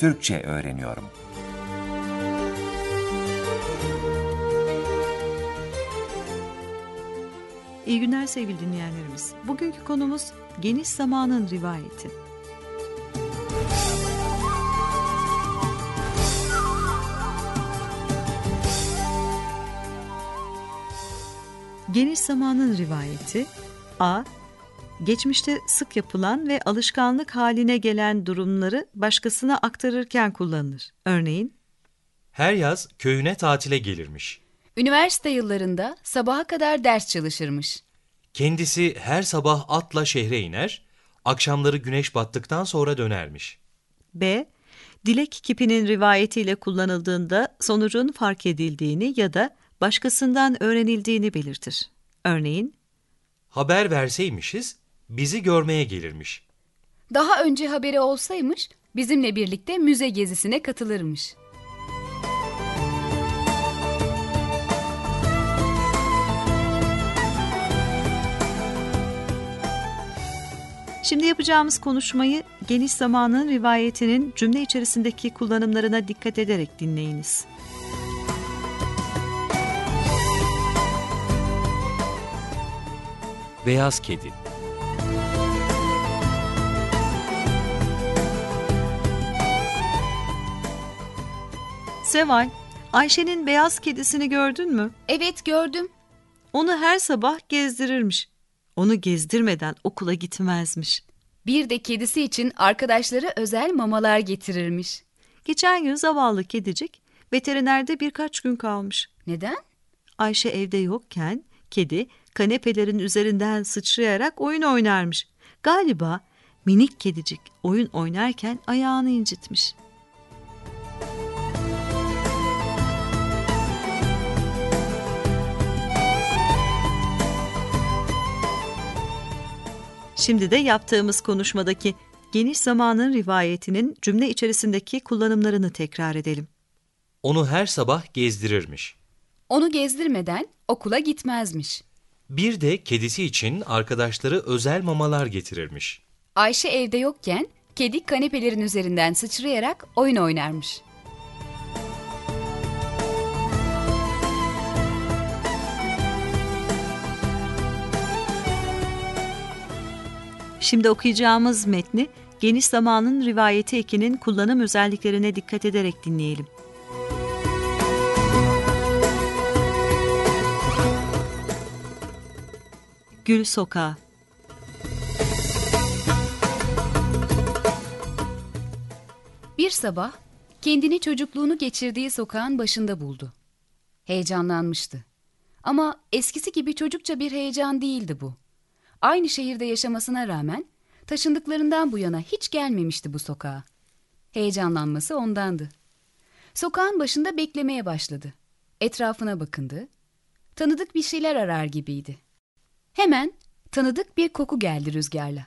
Türkçe öğreniyorum. İyi günler sevgili dinleyenlerimiz. Bugünkü konumuz geniş zamanın rivayeti. Geniş zamanın rivayeti A. Geçmişte sık yapılan ve alışkanlık haline gelen durumları başkasına aktarırken kullanılır. Örneğin Her yaz köyüne tatile gelirmiş. Üniversite yıllarında sabaha kadar ders çalışırmış. Kendisi her sabah atla şehre iner, akşamları güneş battıktan sonra dönermiş. B. Dilek kipinin rivayetiyle kullanıldığında sonucun fark edildiğini ya da başkasından öğrenildiğini belirtir. Örneğin Haber verseymişiz, bizi görmeye gelirmiş. Daha önce haberi olsaymış bizimle birlikte müze gezisine katılırmış. Şimdi yapacağımız konuşmayı geniş zamanın rivayetinin cümle içerisindeki kullanımlarına dikkat ederek dinleyiniz. Beyaz kedi. Seval, Ayşe'nin beyaz kedisini gördün mü? Evet gördüm. Onu her sabah gezdirirmiş. Onu gezdirmeden okula gitmezmiş. Bir de kedisi için arkadaşları özel mamalar getirirmiş. Geçen gün zavallı kedicik veterinerde birkaç gün kalmış. Neden? Ayşe evde yokken kedi kanepelerin üzerinden sıçrayarak oyun oynarmış. Galiba minik kedicik oyun oynarken ayağını incitmiş. Şimdi de yaptığımız konuşmadaki geniş zamanın rivayetinin cümle içerisindeki kullanımlarını tekrar edelim. Onu her sabah gezdirirmiş. Onu gezdirmeden okula gitmezmiş. Bir de kedisi için arkadaşları özel mamalar getirirmiş. Ayşe evde yokken kedi kanepelerin üzerinden sıçrayarak oyun oynarmış. Şimdi okuyacağımız metni geniş zamanın rivayeti ekinin kullanım özelliklerine dikkat ederek dinleyelim. Gül Sokağı Bir sabah kendini çocukluğunu geçirdiği sokağın başında buldu. Heyecanlanmıştı. Ama eskisi gibi çocukça bir heyecan değildi bu. Aynı şehirde yaşamasına rağmen taşındıklarından bu yana hiç gelmemişti bu sokağa. Heyecanlanması ondandı. Sokağın başında beklemeye başladı. Etrafına bakındı. Tanıdık bir şeyler arar gibiydi. Hemen tanıdık bir koku geldi rüzgarla.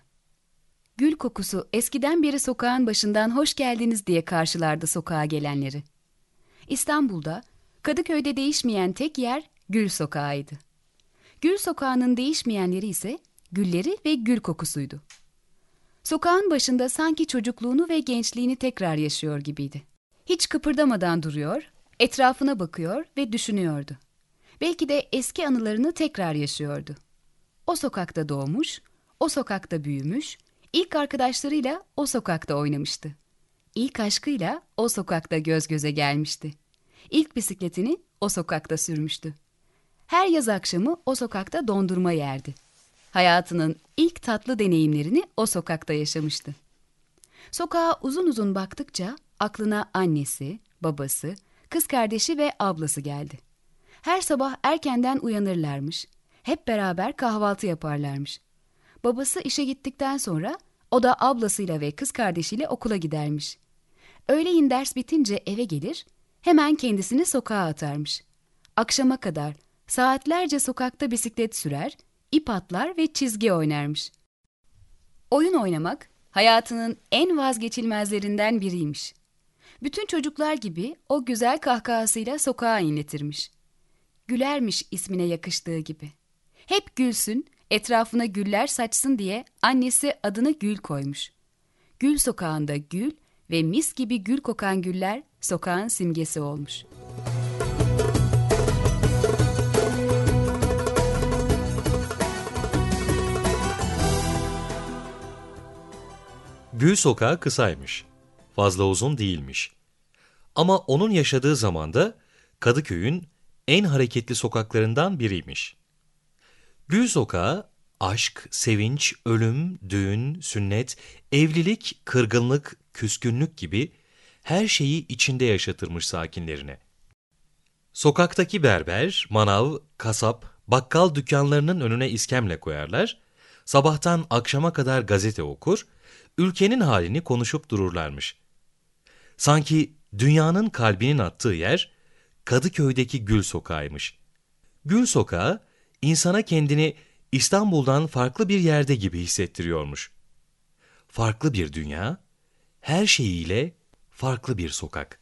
Gül kokusu eskiden beri sokağın başından hoş geldiniz diye karşılardı sokağa gelenleri. İstanbul'da, Kadıköy'de değişmeyen tek yer Gül Sokağı'ydı. Gül Sokağı'nın değişmeyenleri ise gülleri ve gül kokusuydu. Sokağın başında sanki çocukluğunu ve gençliğini tekrar yaşıyor gibiydi. Hiç kıpırdamadan duruyor, etrafına bakıyor ve düşünüyordu. Belki de eski anılarını tekrar yaşıyordu. O sokakta doğmuş, o sokakta büyümüş, ilk arkadaşlarıyla o sokakta oynamıştı. İlk aşkıyla o sokakta göz göze gelmişti. İlk bisikletini o sokakta sürmüştü. Her yaz akşamı o sokakta dondurma yerdi. Hayatının ilk tatlı deneyimlerini o sokakta yaşamıştı. Sokağa uzun uzun baktıkça aklına annesi, babası, kız kardeşi ve ablası geldi. Her sabah erkenden uyanırlarmış. Hep beraber kahvaltı yaparlarmış. Babası işe gittikten sonra o da ablasıyla ve kız kardeşiyle okula gidermiş. Öğleyin ders bitince eve gelir, hemen kendisini sokağa atarmış. Akşama kadar saatlerce sokakta bisiklet sürer, ip atlar ve çizgi oynarmış. Oyun oynamak hayatının en vazgeçilmezlerinden biriymiş. Bütün çocuklar gibi o güzel kahkahasıyla sokağa inletirmiş. Gülermiş ismine yakıştığı gibi. Hep gülsün, etrafına güller saçsın diye annesi adını Gül koymuş. Gül sokağında gül, ve mis gibi gül kokan güller sokağın simgesi olmuş. Gül sokağı kısaymış. Fazla uzun değilmiş. Ama onun yaşadığı zamanda Kadıköy'ün en hareketli sokaklarından biriymiş. Gül sokağı aşk, sevinç, ölüm, düğün, sünnet, evlilik, kırgınlık, küskünlük gibi her şeyi içinde yaşatırmış sakinlerine. Sokaktaki berber, manav, kasap, bakkal dükkanlarının önüne iskemle koyarlar, sabahtan akşama kadar gazete okur, ülkenin halini konuşup dururlarmış. Sanki dünyanın kalbinin attığı yer Kadıköy'deki Gül Sokağı'ymış. Gül Sokağı insana kendini İstanbul'dan farklı bir yerde gibi hissettiriyormuş. Farklı bir dünya, her şeyiyle farklı bir sokak.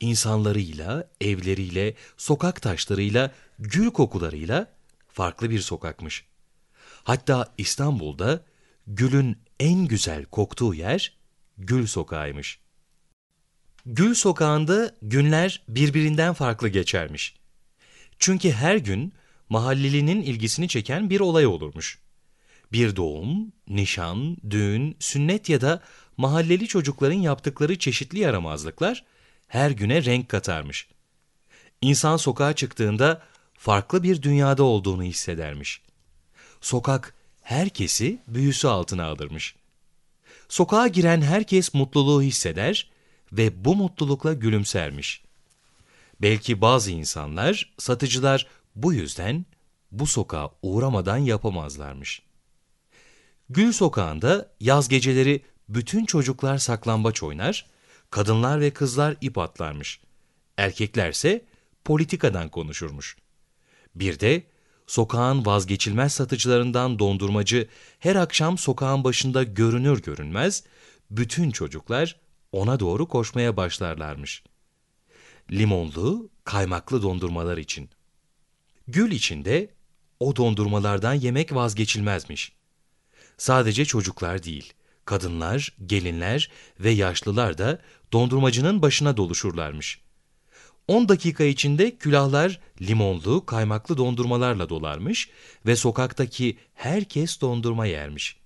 İnsanlarıyla, evleriyle, sokak taşlarıyla, gül kokularıyla farklı bir sokakmış. Hatta İstanbul'da gülün en güzel koktuğu yer Gül Sokağı'ymış. Gül Sokağı'nda günler birbirinden farklı geçermiş. Çünkü her gün mahallelinin ilgisini çeken bir olay olurmuş. Bir doğum, nişan, düğün, sünnet ya da mahalleli çocukların yaptıkları çeşitli yaramazlıklar her güne renk katarmış. İnsan sokağa çıktığında farklı bir dünyada olduğunu hissedermiş. Sokak herkesi büyüsü altına alırmış. Sokağa giren herkes mutluluğu hisseder ve bu mutlulukla gülümsermiş. Belki bazı insanlar, satıcılar bu yüzden bu sokağa uğramadan yapamazlarmış. Gül sokağında yaz geceleri bütün çocuklar saklambaç oynar, kadınlar ve kızlar ip atlarmış. Erkeklerse politikadan konuşurmuş. Bir de sokağın vazgeçilmez satıcılarından dondurmacı her akşam sokağın başında görünür görünmez bütün çocuklar ona doğru koşmaya başlarlarmış. Limonlu, kaymaklı dondurmalar için. Gül içinde o dondurmalardan yemek vazgeçilmezmiş. Sadece çocuklar değil, kadınlar, gelinler ve yaşlılar da dondurmacının başına doluşurlarmış. 10 dakika içinde külahlar limonlu, kaymaklı dondurmalarla dolarmış ve sokaktaki herkes dondurma yermiş.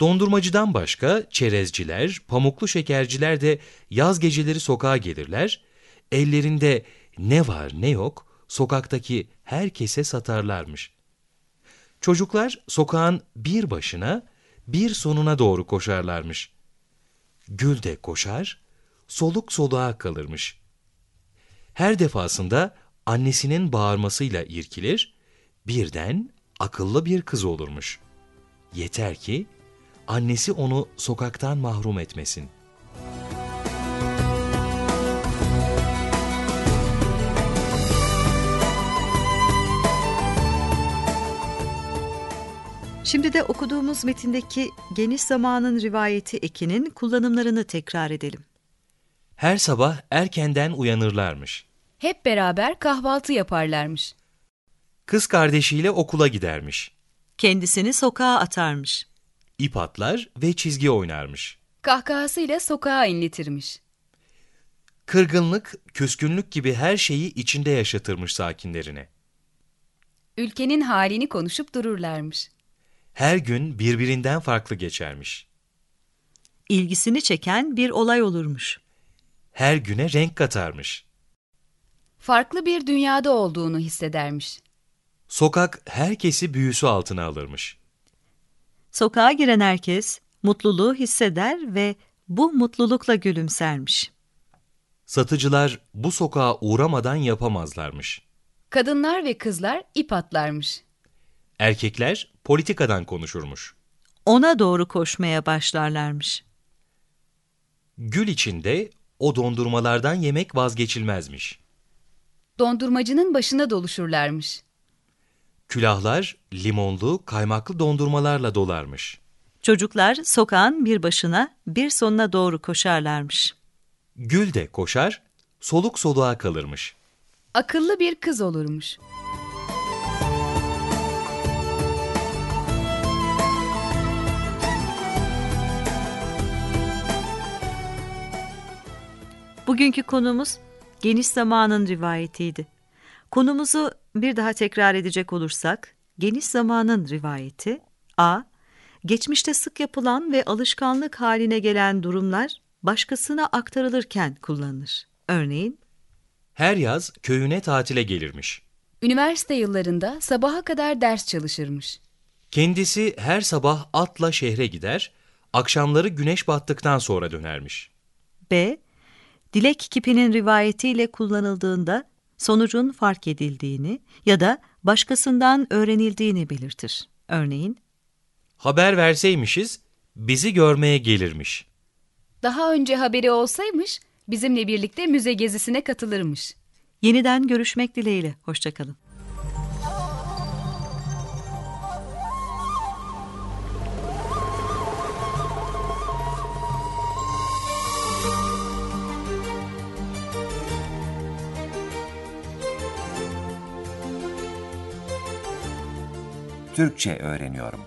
Dondurmacıdan başka çerezciler, pamuklu şekerciler de yaz geceleri sokağa gelirler, ellerinde ne var ne yok sokaktaki herkese satarlarmış. Çocuklar sokağın bir başına, bir sonuna doğru koşarlarmış. Gül de koşar, soluk soluğa kalırmış. Her defasında annesinin bağırmasıyla irkilir, birden akıllı bir kız olurmuş. Yeter ki annesi onu sokaktan mahrum etmesin. Şimdi de okuduğumuz metindeki geniş zamanın rivayeti ekinin kullanımlarını tekrar edelim. Her sabah erkenden uyanırlarmış. Hep beraber kahvaltı yaparlarmış. Kız kardeşiyle okula gidermiş. Kendisini sokağa atarmış. İp atlar ve çizgi oynarmış. Kahkahasıyla sokağa inletirmiş. Kırgınlık, küskünlük gibi her şeyi içinde yaşatırmış sakinlerine. Ülkenin halini konuşup dururlarmış. Her gün birbirinden farklı geçermiş. İlgisini çeken bir olay olurmuş. Her güne renk katarmış. Farklı bir dünyada olduğunu hissedermiş. Sokak herkesi büyüsü altına alırmış. Sokağa giren herkes mutluluğu hisseder ve bu mutlulukla gülümsermiş. Satıcılar bu sokağa uğramadan yapamazlarmış. Kadınlar ve kızlar ip atlarmış. Erkekler politikadan konuşurmuş. Ona doğru koşmaya başlarlarmış. Gül içinde o dondurmalardan yemek vazgeçilmezmiş. Dondurmacının başına doluşurlarmış. Külahlar limonlu, kaymaklı dondurmalarla dolarmış. Çocuklar sokağın bir başına bir sonuna doğru koşarlarmış. Gül de koşar, soluk soluğa kalırmış. Akıllı bir kız olurmuş. Bugünkü konumuz geniş zamanın rivayetiydi. Konumuzu bir daha tekrar edecek olursak, geniş zamanın rivayeti A. Geçmişte sık yapılan ve alışkanlık haline gelen durumlar başkasına aktarılırken kullanılır. Örneğin, Her yaz köyüne tatile gelirmiş. Üniversite yıllarında sabaha kadar ders çalışırmış. Kendisi her sabah atla şehre gider, akşamları güneş battıktan sonra dönermiş. B. Dilek kipinin rivayetiyle kullanıldığında sonucun fark edildiğini ya da başkasından öğrenildiğini belirtir. Örneğin, Haber verseymişiz, bizi görmeye gelirmiş. Daha önce haberi olsaymış bizimle birlikte müze gezisine katılırmış. yeniden görüşmek dileğiyle. Hoşçakalın. Türkçe öğreniyorum.